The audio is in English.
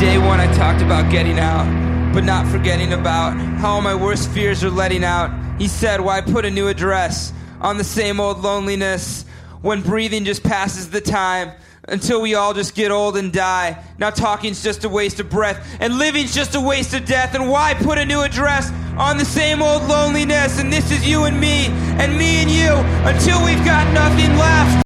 Day one, I talked about getting out, but not forgetting about how all my worst fears are letting out. He said, Why put a new address on the same old loneliness when breathing just passes the time? Until we all just get old and die. Now talking's just a waste of breath, and living's just a waste of death. And why put a new address on the same old loneliness? And this is you and me, and me and you, until we've got nothing left.